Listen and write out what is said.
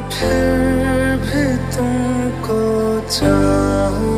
फिर भी तुमको चाहूँगा